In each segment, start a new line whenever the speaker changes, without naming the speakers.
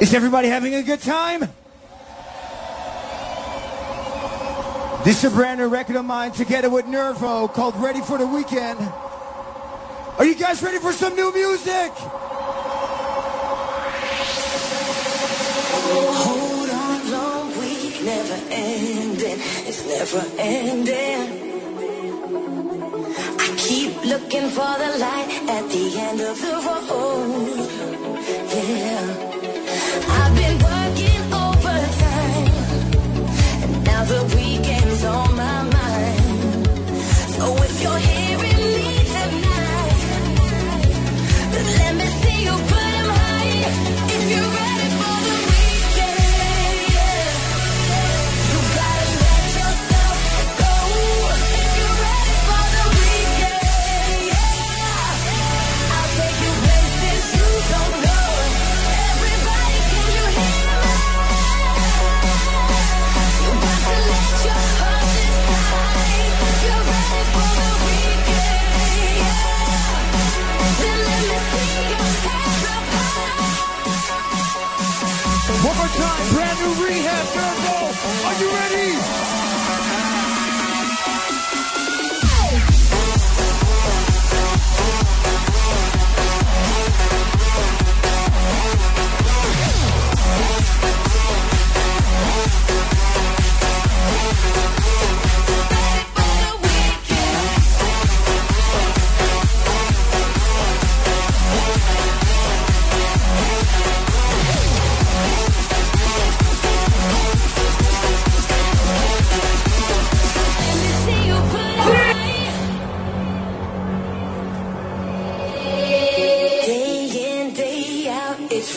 Is everybody having a good time? This is a brand new record of mine together with Nervo called Ready for the Weekend. Are you guys ready for some new music?
Hold on, long week, never ending. It's never ending. I keep looking for the light at the end of the road. Yeah. So if you're hearing
time, brand new R3hab, Nervo. Are you ready?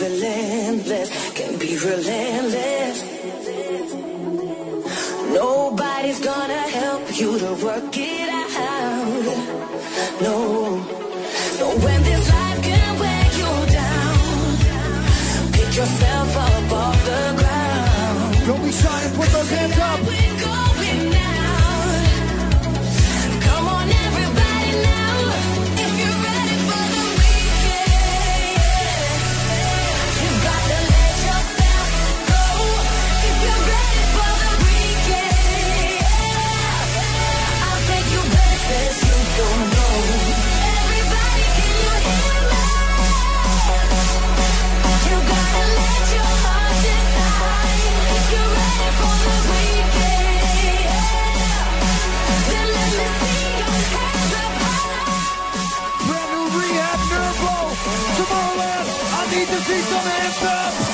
Relentless. Can be relentless. Nobody's gonna help you to work it out. No.
Rehab, Nervo. Tomorrowland, I need to see some hands.